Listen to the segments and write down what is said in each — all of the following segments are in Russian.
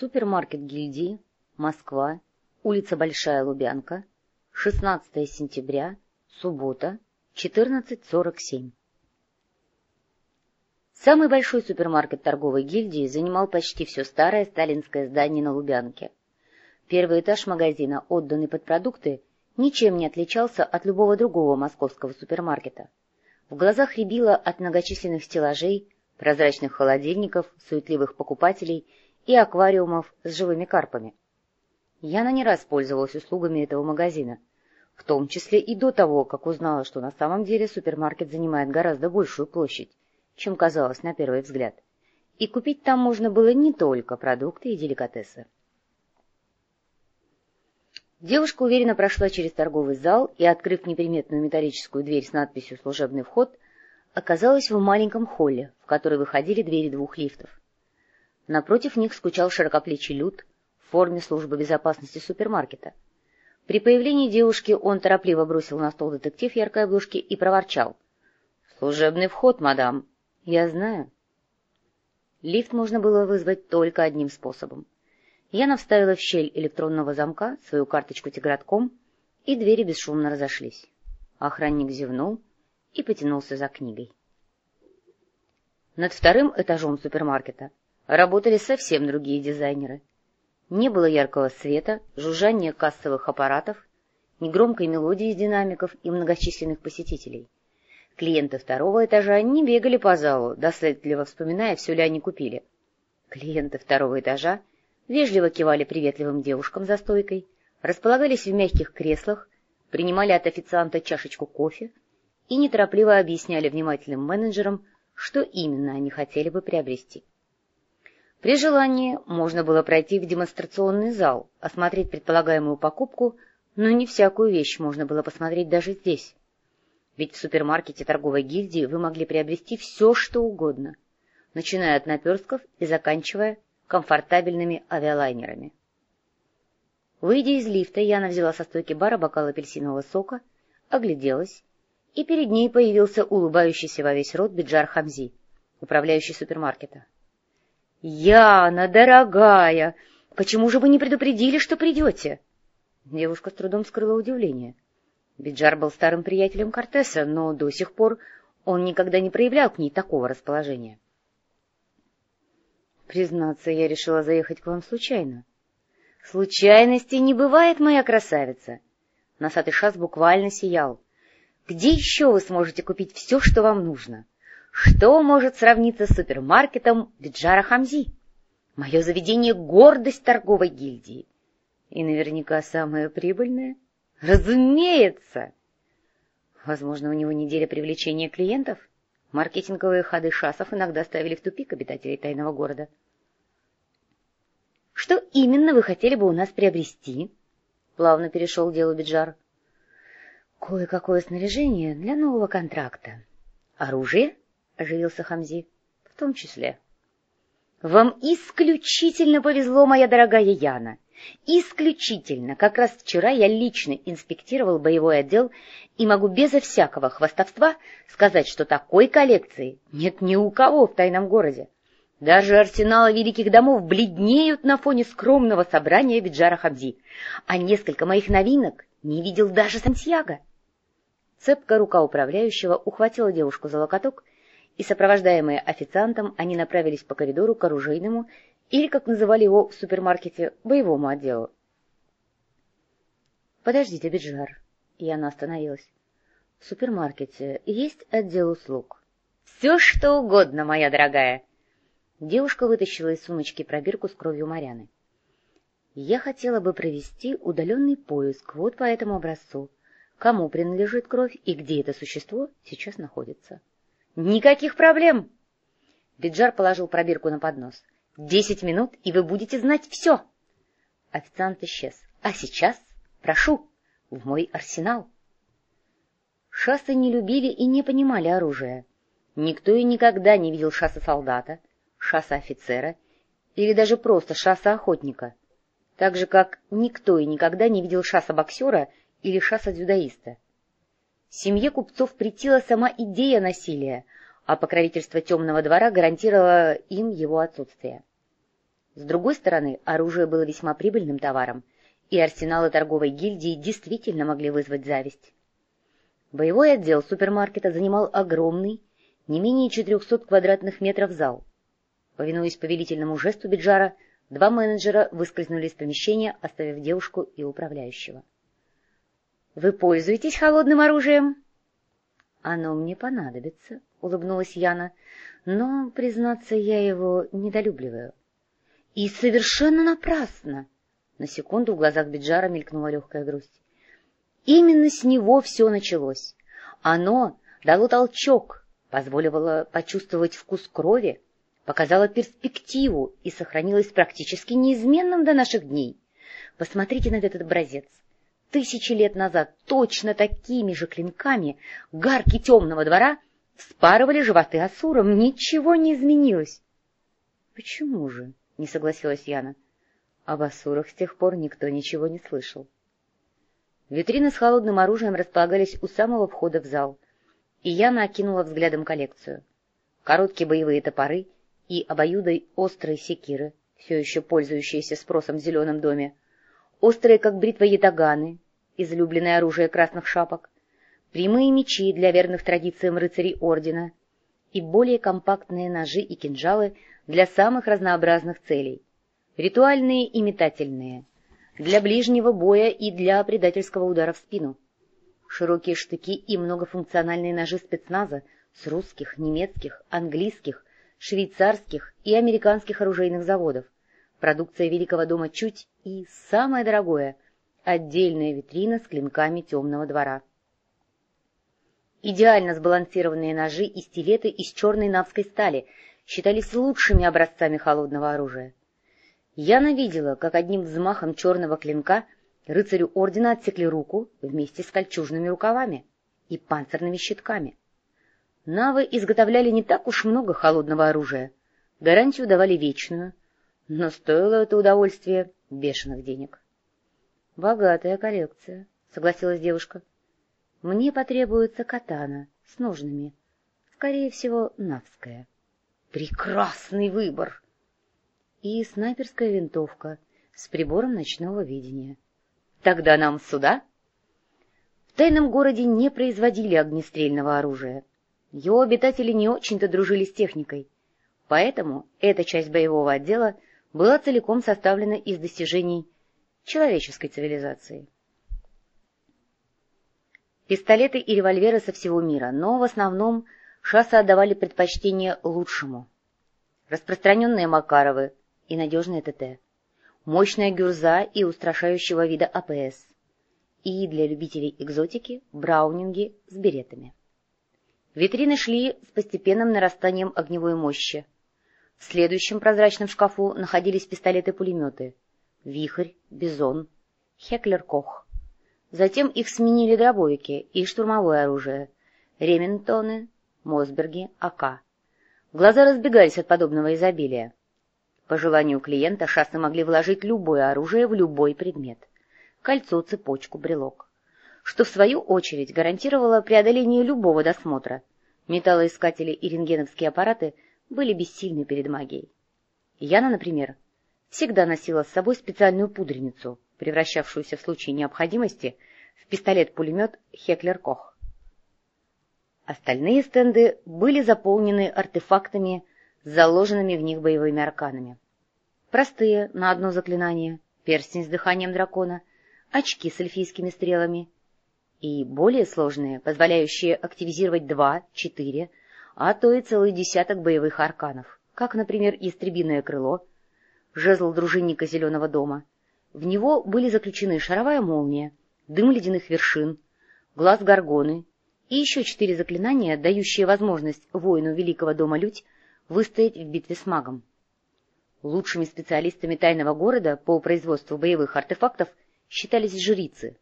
Супермаркет гильдии, Москва, улица Большая Лубянка, 16 сентября, суббота, 14.47. Самый большой супермаркет торговой гильдии занимал почти все старое сталинское здание на Лубянке. Первый этаж магазина, отданный под продукты, ничем не отличался от любого другого московского супермаркета. В глазах рябило от многочисленных стеллажей, прозрачных холодильников, суетливых покупателей и аквариумов с живыми карпами. Яна не раз пользовалась услугами этого магазина, в том числе и до того, как узнала, что на самом деле супермаркет занимает гораздо большую площадь, чем казалось на первый взгляд, и купить там можно было не только продукты и деликатесы. Девушка уверенно прошла через торговый зал и, открыв неприметную металлическую дверь с надписью «Служебный вход», оказалась в маленьком холле, в который выходили двери двух лифтов. Напротив них скучал широкоплечий люд в форме службы безопасности супермаркета. При появлении девушки он торопливо бросил на стол детектив яркой обложки и проворчал. — Служебный вход, мадам. — Я знаю. Лифт можно было вызвать только одним способом — Яна вставила в щель электронного замка свою карточку тигратком, и двери бесшумно разошлись. Охранник зевнул и потянулся за книгой. Над вторым этажом супермаркета работали совсем другие дизайнеры. Не было яркого света, жужжания кассовых аппаратов, негромкой мелодии динамиков и многочисленных посетителей. Клиенты второго этажа не бегали по залу, доследливо вспоминая, все ли они купили. Клиенты второго этажа вежливо кивали приветливым девушкам за стойкой, располагались в мягких креслах, принимали от официанта чашечку кофе и неторопливо объясняли внимательным менеджерам, что именно они хотели бы приобрести. При желании можно было пройти в демонстрационный зал, осмотреть предполагаемую покупку, но не всякую вещь можно было посмотреть даже здесь. Ведь в супермаркете торговой гильдии вы могли приобрести все, что угодно, начиная от наперстков и заканчивая комфортабельными авиалайнерами. Выйдя из лифта, Яна взяла со стойки бара бокал апельсинового сока, огляделась, и перед ней появился улыбающийся во весь рот Биджар Хамзи, управляющий супермаркета. — Яна, дорогая, почему же вы не предупредили, что придете? Девушка с трудом скрыла удивление. Биджар был старым приятелем Кортеса, но до сих пор он никогда не проявлял к ней такого расположения. — Признаться, я решила заехать к вам случайно. — Случайностей не бывает, моя красавица! Носатый шас буквально сиял. — Где еще вы сможете купить все, что вам нужно? Что может сравниться с супермаркетом Биджара Хамзи? Мое заведение — гордость торговой гильдии. И наверняка самое прибыльное? Разумеется! Возможно, у него неделя привлечения клиентов? Маркетинговые ходы шасов иногда ставили в тупик обитателей тайного города. — Что именно вы хотели бы у нас приобрести? — плавно перешел к делу Биджар. — Кое-какое снаряжение для нового контракта. — Оружие? — оживился Хамзи. — В том числе. — Вам исключительно повезло, моя дорогая Яна. — Исключительно. Как раз вчера я лично инспектировал боевой отдел и могу безо всякого хвастовства сказать, что такой коллекции нет ни у кого в тайном городе. Даже арсеналы великих домов бледнеют на фоне скромного собрания Биджара Хабзи, а несколько моих новинок не видел даже Сантьяго. Цепкая рука управляющего ухватила девушку за локоток, и, сопровождаемые официантом, они направились по коридору к оружейному или, как называли его в супермаркете, боевому отделу. — Подождите, Биджар. И она остановилась. — В супермаркете есть отдел услуг? — Все, что угодно, моя дорогая. Девушка вытащила из сумочки пробирку с кровью Маряны. — Я хотела бы провести удаленный поиск вот по этому образцу. Кому принадлежит кровь и где это существо сейчас находится? — Никаких проблем! Биджар положил пробирку на поднос. — Десять минут, и вы будете знать все. Официант исчез. А сейчас, прошу, в мой арсенал. Шассы не любили и не понимали оружия. Никто и никогда не видел шасса солдата, шасса офицера или даже просто шасса охотника, так же, как никто и никогда не видел шасса боксера или шасса дзюдоиста. Семье купцов претила сама идея насилия, а покровительство темного двора гарантировало им его отсутствие. С другой стороны, оружие было весьма прибыльным товаром, и арсеналы торговой гильдии действительно могли вызвать зависть. Боевой отдел супермаркета занимал огромный, не менее 400 квадратных метров зал. Повинуясь повелительному жесту Биджара, два менеджера выскользнули из помещения, оставив девушку и управляющего. — Вы пользуетесь холодным оружием? — Оно мне понадобится, — улыбнулась Яна, — но, признаться, я его недолюбливаю. — И совершенно напрасно! На секунду в глазах Биджара мелькнула легкая грусть. Именно с него все началось. Оно дало толчок, позволило почувствовать вкус крови, показало перспективу и сохранилось практически неизменным до наших дней. Посмотрите на этот образец. Тысячи лет назад точно такими же клинками гарки темного двора спарывали животы асурам. Ничего не изменилось. — Почему же? — не согласилась Яна. — Об асурах с тех пор никто ничего не слышал. — Витрины с холодным оружием располагались у самого входа в зал, и я накинула взглядом коллекцию. Короткие боевые топоры и обоюдой острые секиры, все еще пользующиеся спросом в зеленом доме, острые, как бритва ятаганы, излюбленное оружие красных шапок, прямые мечи для верных традициям рыцарей ордена и более компактные ножи и кинжалы для самых разнообразных целей, ритуальные и метательные, для ближнего боя и для предательского удара в спину. Широкие штыки и многофункциональные ножи спецназа с русских, немецких, английских, швейцарских и американских оружейных заводов, продукция Великого дома чуть и, самое дорогое, отдельная витрина с клинками темного двора. Идеально сбалансированные ножи и стилеты из черной навской стали считались лучшими образцами холодного оружия. Яна видела, как одним взмахом черного клинка рыцарю ордена отсекли руку вместе с кольчужными рукавами и панцирными щитками. Навы изготовляли не так уж много холодного оружия, гарантию давали вечную, но стоило это удовольствие бешеных денег. — Богатая коллекция, — согласилась девушка. — Мне потребуется катана с ножными, скорее всего, навская. — Прекрасный выбор! и снайперская винтовка с прибором ночного видения. Тогда нам сюда? В тайном городе не производили огнестрельного оружия. Его обитатели не очень-то дружили с техникой, поэтому эта часть боевого отдела была целиком составлена из достижений человеческой цивилизации. Пистолеты и револьверы со всего мира, но в основном шассы отдавали предпочтение лучшему. Распространенные Макаровы, и надежное ТТ, мощная гюрза и устрашающего вида АПС, и для любителей экзотики браунинги с беретами. Витрины шли с постепенным нарастанием огневой мощи. В следующем прозрачном шкафу находились пистолеты-пулеметы «Вихрь», «Бизон», «Хеклер-Кох». Затем их сменили дробовики и штурмовое оружие «Рементоны», «Мосберги», «АК». Глаза разбегались от подобного изобилия. По желанию клиента шассы могли вложить любое оружие в любой предмет — кольцо, цепочку, брелок, что в свою очередь гарантировало преодоление любого досмотра. Металлоискатели и рентгеновские аппараты были бессильны перед магией. Яна, например, всегда носила с собой специальную пудреницу, превращавшуюся в случае необходимости в пистолет-пулемет «Хеклер-Кох». Остальные стенды были заполнены артефактами заложенными в них боевыми арканами. Простые на одно заклинание, перстень с дыханием дракона, очки с эльфийскими стрелами и более сложные, позволяющие активизировать два, четыре, а то и целый десяток боевых арканов, как, например, истребиное крыло, жезл дружинника Зеленого дома. В него были заключены шаровая молния, дым ледяных вершин, глаз горгоны и еще четыре заклинания, дающие возможность воину Великого дома Людь выстоять в битве с магом. Лучшими специалистами тайного города по производству боевых артефактов считались жрицы.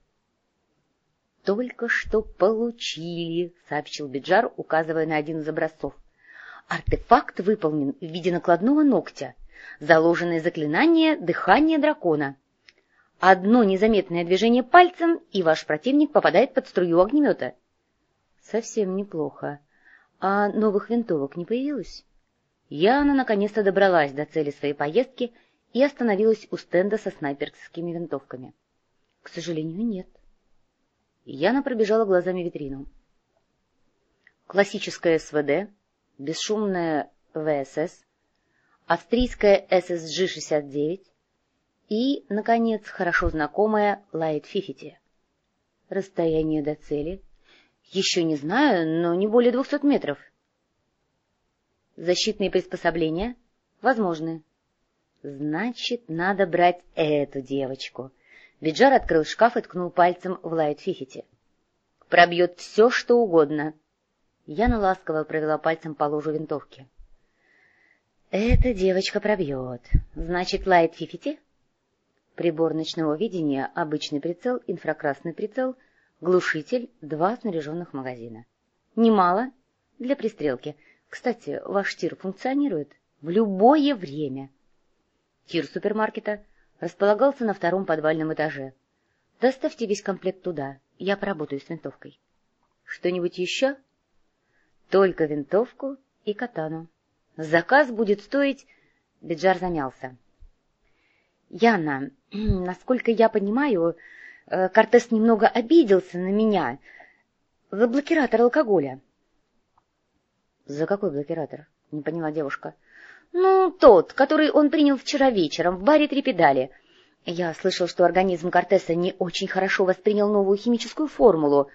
«Только что получили», — сообщил Биджар, указывая на один из образцов. «Артефакт выполнен в виде накладного ногтя, заложенное заклинание дыхания дракона. Одно незаметное движение пальцем, и ваш противник попадает под струю огнемета». «Совсем неплохо. А новых винтовок не появилось?» Яна наконец-то добралась до цели своей поездки и остановилась у стенда со снайперскими винтовками. — К сожалению, нет. Яна пробежала глазами витрину. Классическая СВД, бесшумная ВСС, австрийская ССЖ-69 и, наконец, хорошо знакомая Light 50. Расстояние до цели? Еще не знаю, но не более двухсот метров. Защитные приспособления? Возможны. Значит, надо брать эту девочку. Биджар открыл шкаф и ткнул пальцем в Light Fifty. Пробьет все, что угодно. Яна ласково провела пальцем по ложу винтовки. Эта девочка пробьет. Значит, Light Fifty? Прибор ночного видения, обычный прицел, инфракрасный прицел, глушитель, два снаряженных магазина. Немало для пристрелки. Кстати, ваш тир функционирует в любое время. Тир супермаркета располагался на втором подвальном этаже. Доставьте весь комплект туда, я поработаю с винтовкой. Что-нибудь еще? Только винтовку и катану. Заказ будет стоить... Биджар замялся. Яна, насколько я понимаю, э, Кортес немного обиделся на меня за блокиратор алкоголя. — За какой блокиратор? — не поняла девушка. — Ну, тот, который он принял вчера вечером в баре «Три педали». Я слышал, что организм Кортеса не очень хорошо воспринял новую химическую формулу.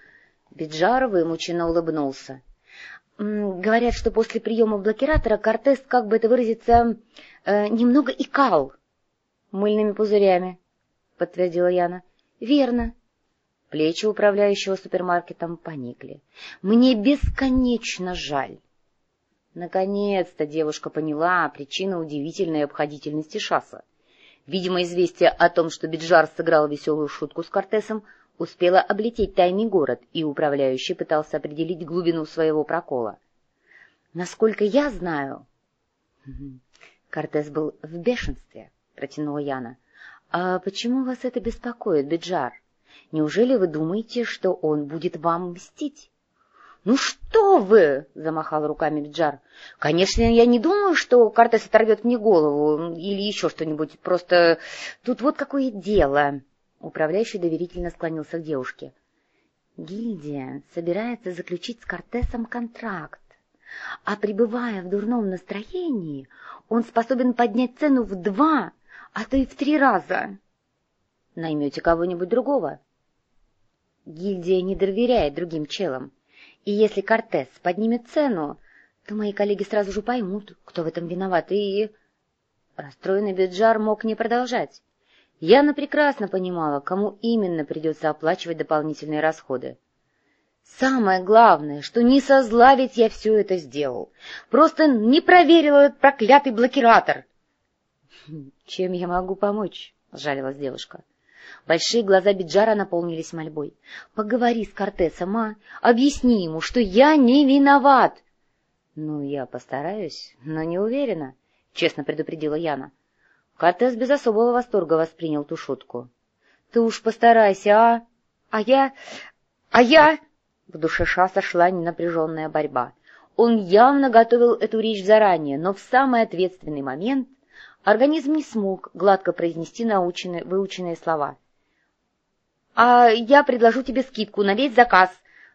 Биджар вымученно улыбнулся. Говорят, что после приема блокиратора Кортес, как бы это выразиться, э, немного икал мыльными пузырями, — подтвердила Яна. — Верно. Плечи управляющего супермаркетом поникли. — Мне бесконечно жаль. Наконец-то девушка поняла причину удивительной обходительности Шаса. Видимо, известие о том, что Биджар сыграл веселую шутку с Кортесом, успело облететь тайный город, и управляющий пытался определить глубину своего прокола. Насколько я знаю... Кортес был в бешенстве. — протянула Яна. — А почему вас это беспокоит, Биджар? Неужели вы думаете, что он будет вам мстить? — Ну что вы! — замахал руками Биджар. — Конечно, я не думаю, что Кортес оторвет мне голову или еще что-нибудь. Просто тут вот какое дело. Управляющий доверительно склонился к девушке. — Гильдия собирается заключить с Кортесом контракт. А пребывая в дурном настроении, он способен поднять цену в два а то и в три раза. Наймете кого-нибудь другого. Гильдия не доверяет другим челам, и если Кортес поднимет цену, то мои коллеги сразу же поймут, кто в этом виноват, и... Расстроенный Биджар мог не продолжать. Яна прекрасно понимала, кому именно придется оплачивать дополнительные расходы. Самое главное, что не со зла ведь я все это сделал. Просто не проверил этот проклятый блокиратор. — Чем я могу помочь? — жалилась девушка. Большие глаза Биджара наполнились мольбой. — Поговори с Кортесом, а? Объясни ему, что я не виноват. — Ну, я постараюсь, но не уверена, — честно предупредила Яна. Кортес без особого восторга воспринял ту шутку. — Ты уж постарайся, а? А я... А я... В душе Ша сошла ненапряженная борьба. Он явно готовил эту речь заранее, но в самый ответственный момент Организм не смог гладко произнести наученные, выученные слова. — А я предложу тебе скидку на весь заказ,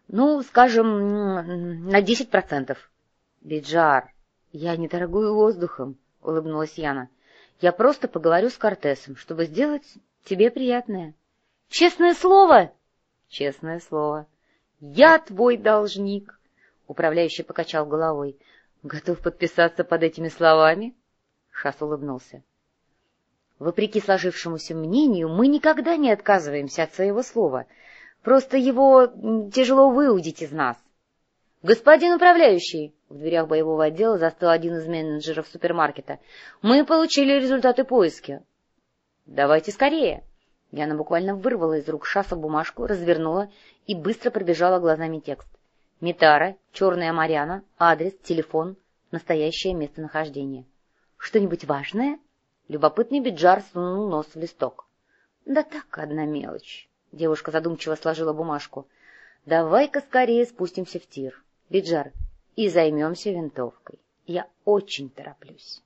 ну, скажем, на десять процентов. — Биджар, я не торгую воздухом, — улыбнулась Яна. — Я просто поговорю с Кортесом, чтобы сделать тебе приятное. — Честное слово? — Честное слово. — Я твой должник, — управляющий покачал головой. — Готов подписаться под этими словами? — Шас улыбнулся. Вопреки сложившемуся мнению, мы никогда не отказываемся от своего слова. Просто его тяжело выудить из нас. «Господин управляющий!» — в дверях боевого отдела застыл один из менеджеров супермаркета. «Мы получили результаты поиска». «Давайте скорее!» Яна буквально вырвала из рук Шаса бумажку, развернула и быстро пробежала глазами текст. Митара, Черная Марьяна, адрес, телефон, настоящее местонахождение. Что-нибудь важное? Любопытный Биджар сунул нос в листок. — Да так, одна мелочь. Девушка задумчиво сложила бумажку. — Давай-ка скорее спустимся в тир, Биджар, и займемся винтовкой. Я очень тороплюсь.